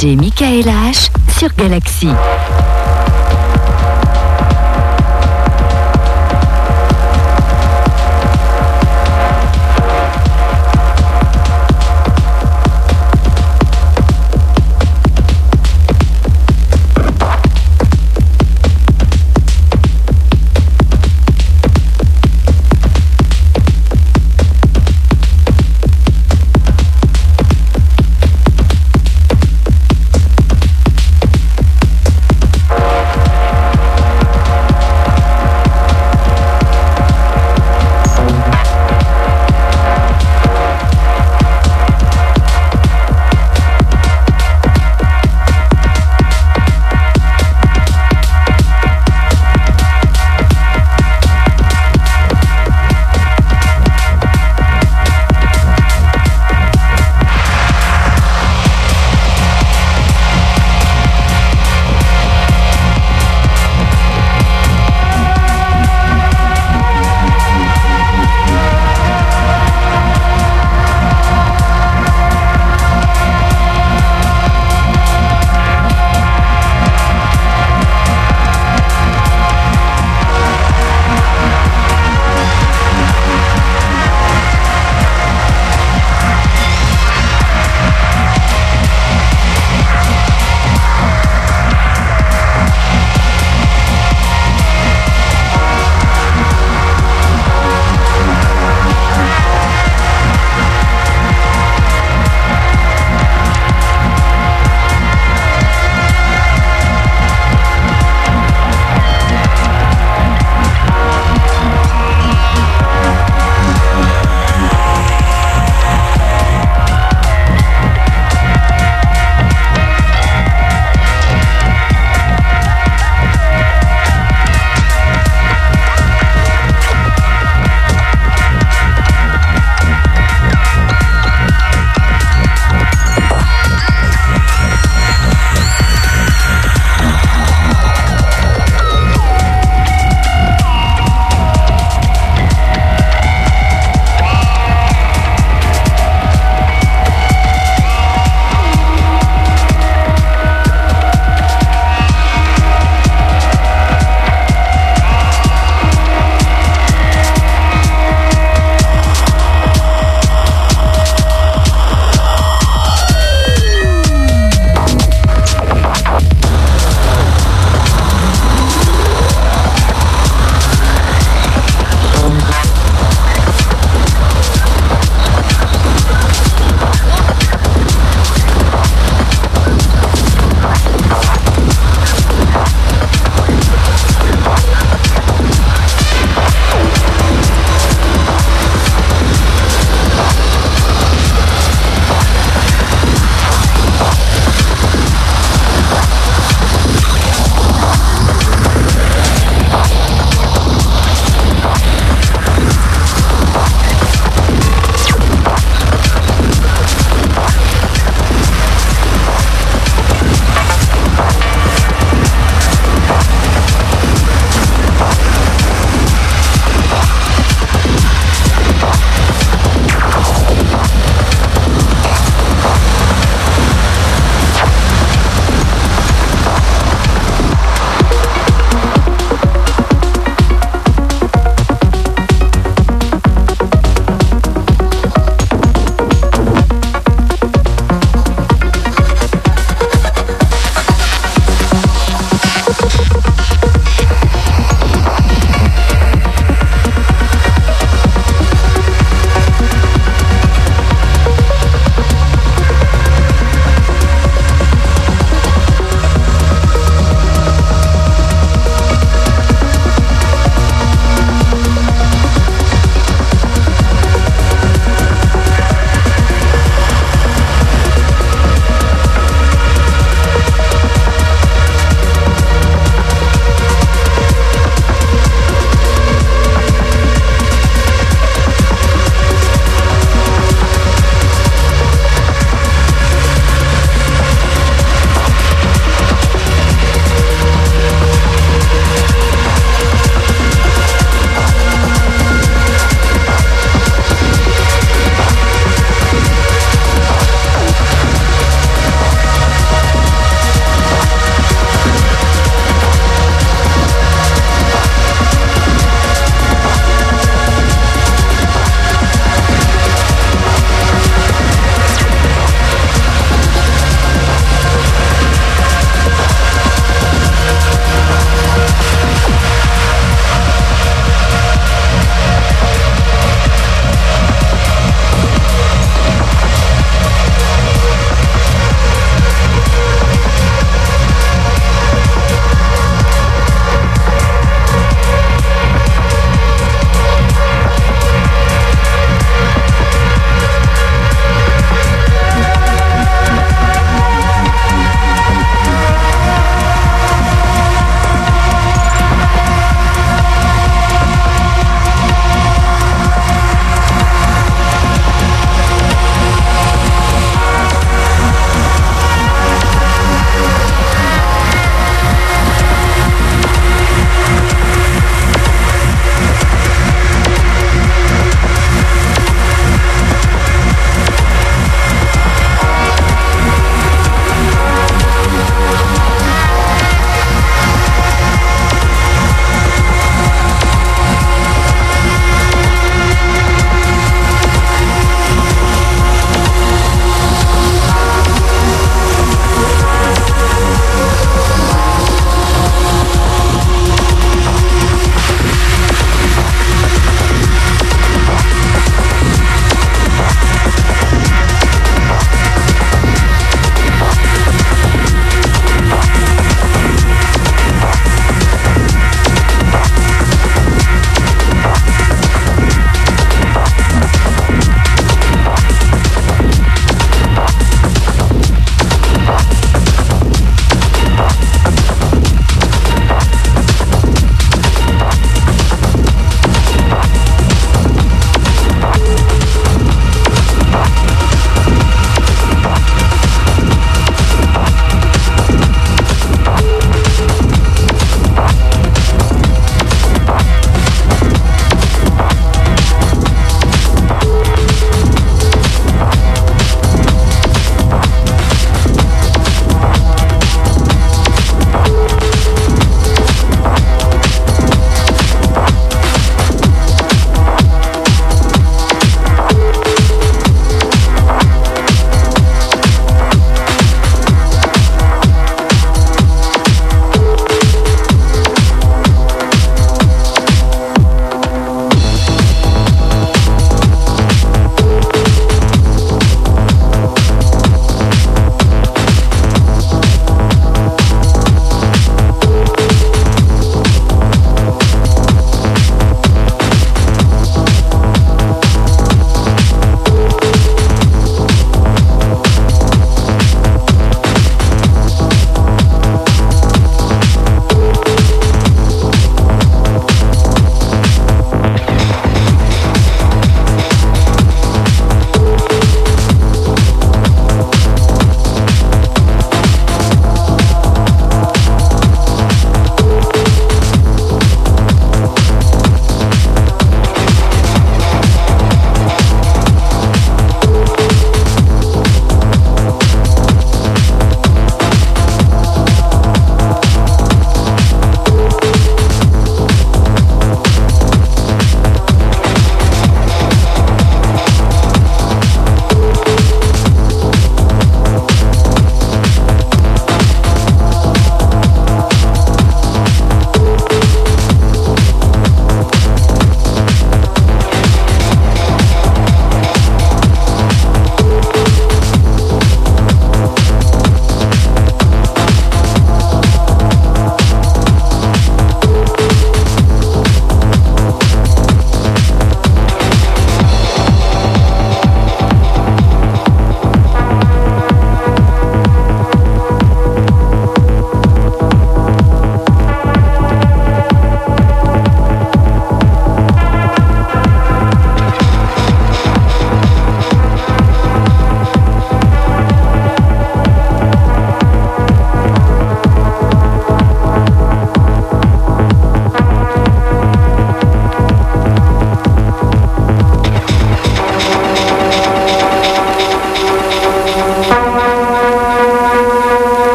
DJ Michael H sur Galaxy.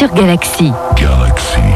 Sur Galaxy. Galaxy.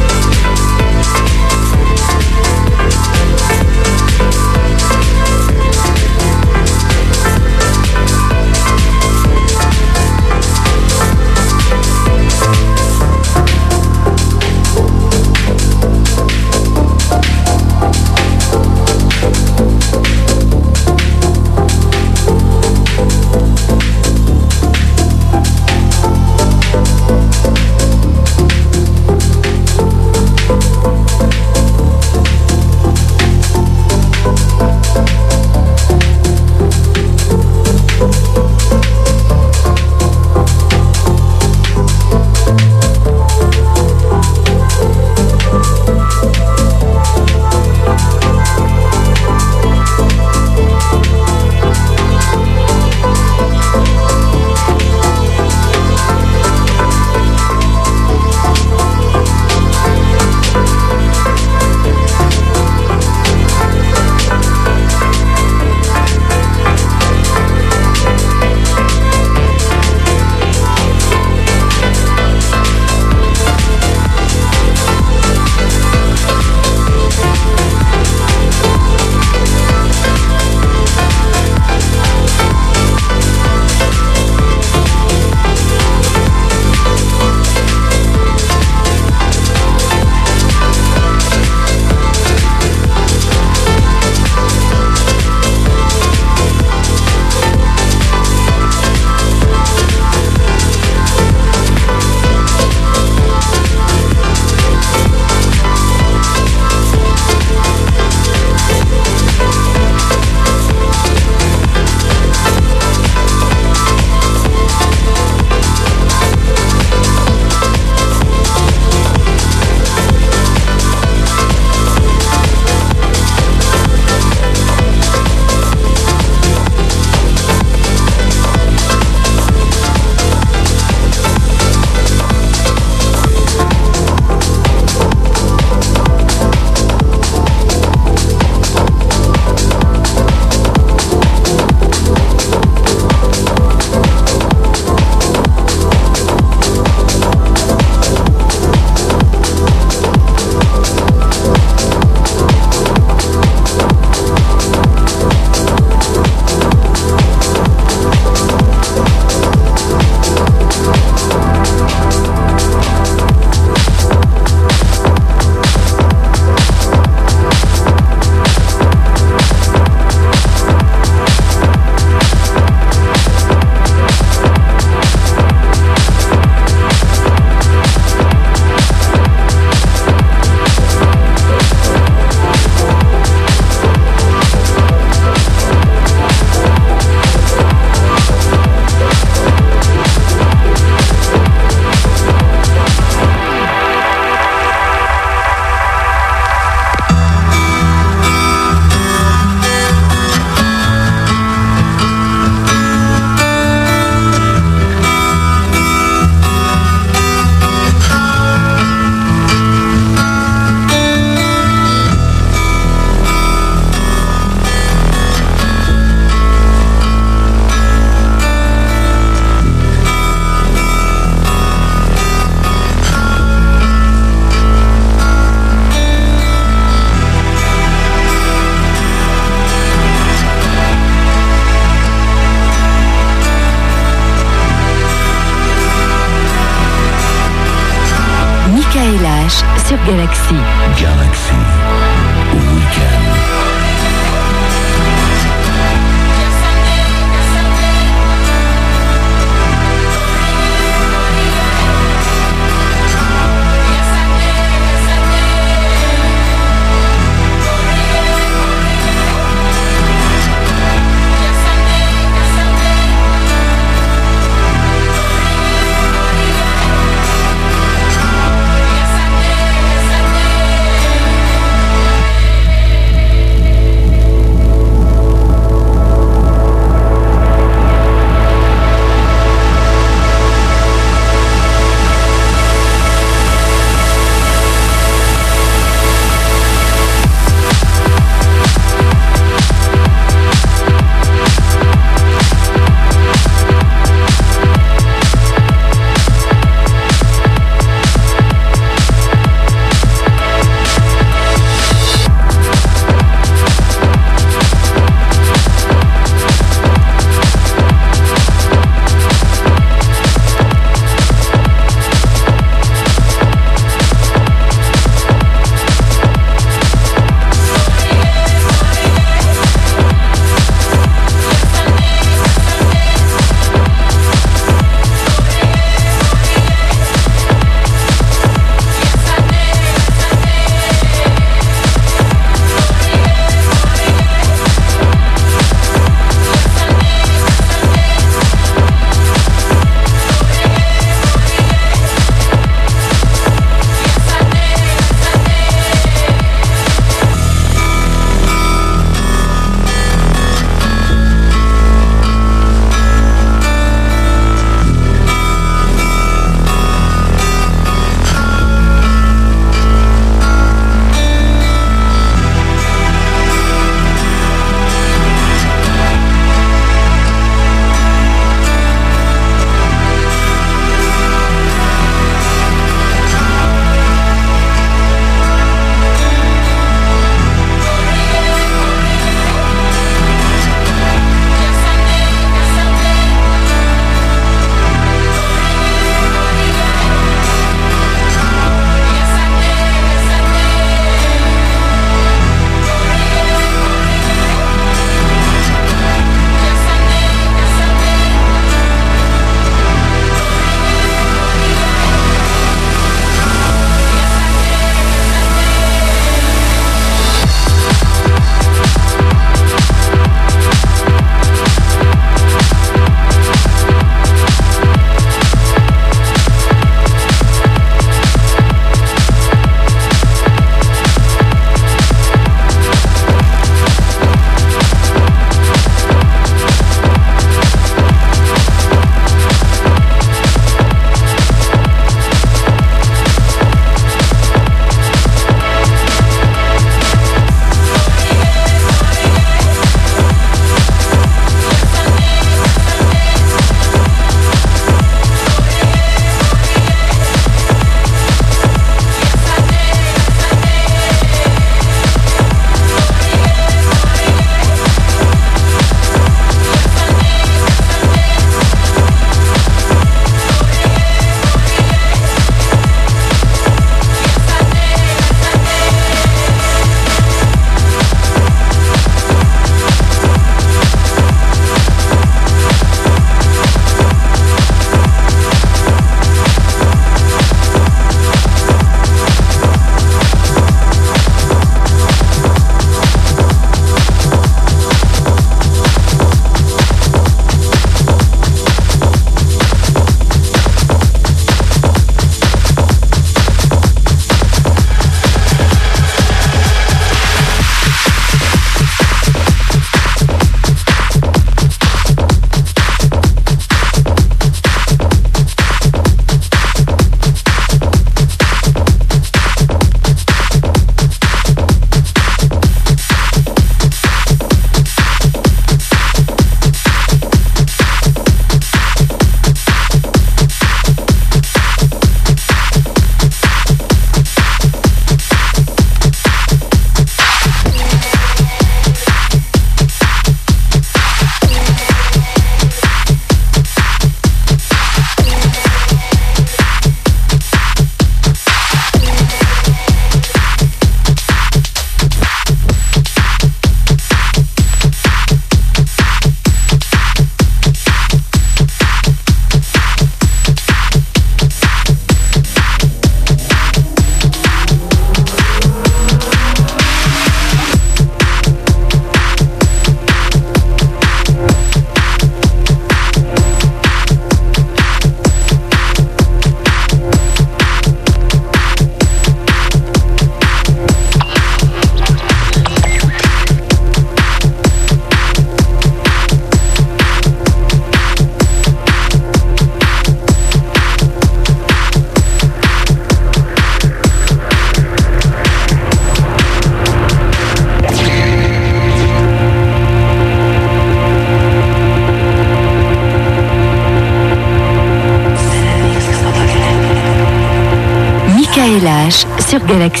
Sur Galaxy.